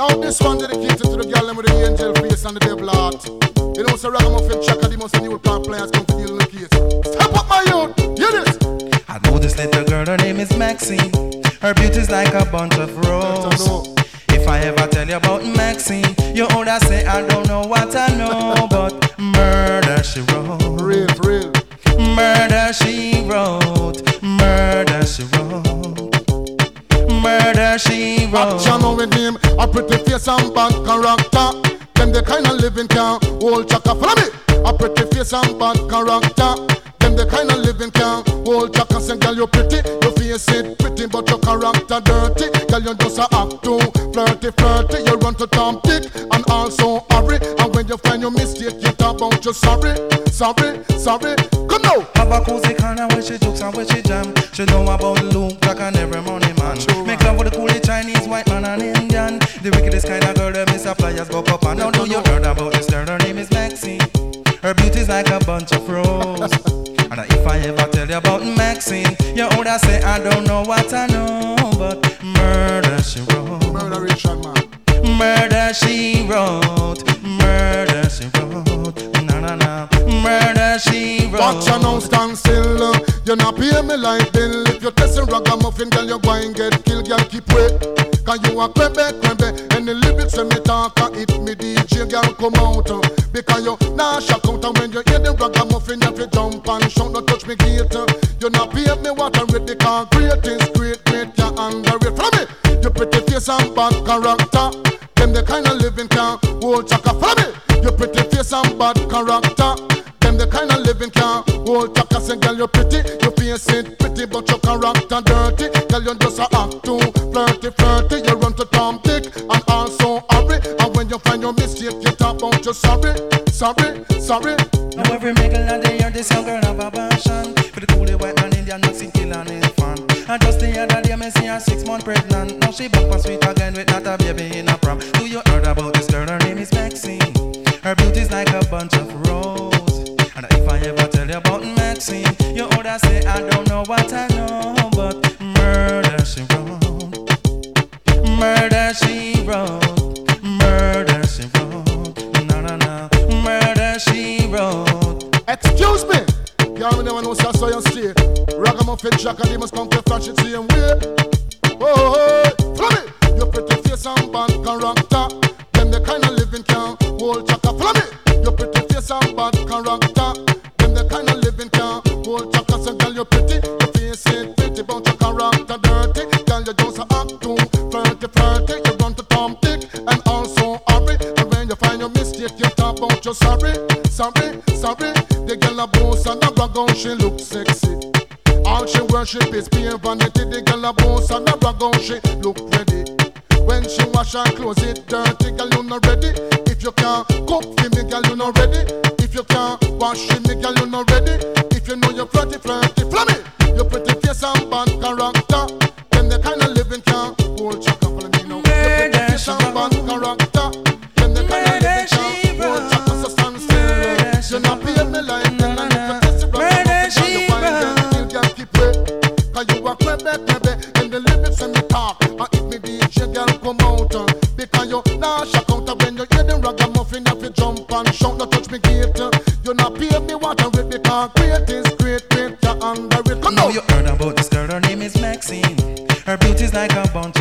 Now this one dedicated to the girl with the angel face and the devil heart. You know, so Ragamuffin Chaka, the most new part players come to deal the case. Step up my youth, hear this. I know this little girl, her name is Maxine. Her beauty's like a bunch of roses. If I ever tell you about Maxine, you older say I don't know what a pretty face and bad character. Them the kind of living can hold chaka. Follow me. A pretty face and bad character. Them the kind of living can hold chaka. Say, girl, you pretty, your face it pretty, but your character dirty. Girl, you just a act too flirty, flirty. You run to Tom Dick and also Harry. And when you find your mistake, you talk about you sorry, sorry, sorry. Come now. Have a cozy corner where she jokes and where she jam. She know about Luke, Jack and Wickedest kind of girl, them is a flyers go up and now do you heard about this girl? Her name is Maxine. Her beauty's like a bunch of roses. and if I ever tell you about Maxine, you older say I don't know what I know, but murder she wrote. Murderation, man. Murder she wrote. Murder she wrote. Na na na. Murder she wrote. Watch you now stand still. You not pay me like bill. If you testing ragamuffin, girl, you go and get killed. Girl, keep wait. Cause you a crebe, crebe. The lyrics when me talk, uh, it me DJ, girl, come out. uh, Because you nah shock out. And when you hear the ragamuffin, you have to jump and shout. Don't touch me gate. uh. You not pay me what I read. The concrete is great, great, you underrate. Follow me. You pretty face and bad character. Them the kind of living can hold chaka. Follow me. You pretty face and bad character. The kind of living can hold chaka. Say, girl, you're pretty. You face it pretty, but your character dirty. Girl, you just a act too flirty, flirty. You run to Tom Dick and also Harry. And when you find your mistake, you talk about you sorry, sorry, sorry. Now every middle of the year, this young girl have a passion For the coolie white man, Indian, Mexican, kill and his fan And just the other day, me see her six month pregnant Now she back for sweet again with not a baby in a prom Do you heard about this girl? Her name is Maxine know what I know But murder she wrote Murder she wrote Murder she wrote Na na na Murder she wrote Excuse me. Girl, me never know so saw you straight. Ragamuffin Jack and they must come to flash it same way. Oh, oh, oh. follow me. Your pretty face and bad character. Them the kind of living can hold chaka. Follow me. Your pretty face and bad pretty, but your character dirty. Girl, you just act too flirty, flirty. You run to Tom Dick and also Harry. And when you find your mistake, you talk about your sorry, sorry, sorry. The girl a boss and a brag on, she look sexy. All she worship is pure vanity. The girl a boss and a brag on, she look ready. When she wash her clothes, it dirty, girl you not ready. If you can't cook for me, girl you not ready. If you can't wash for me, girl you not ready. If you know you're flirty, flirty, flummy. You pretty face and bad character. Then the kind of living can't hold chaka for me now. You pretty face and bad character. Then the kind of living she can hold chaka so stand still. she You not pay me like then no. if you test it Murder, you she find girl, wrote. you can't keep wait. Cause you a crebe, crebe, jump and shout, don't touch me gate. You not pay me what I read because great is great, great, you under it. Come Know on. you heard about this girl, her name is Maxine. Her beauty's like a bunch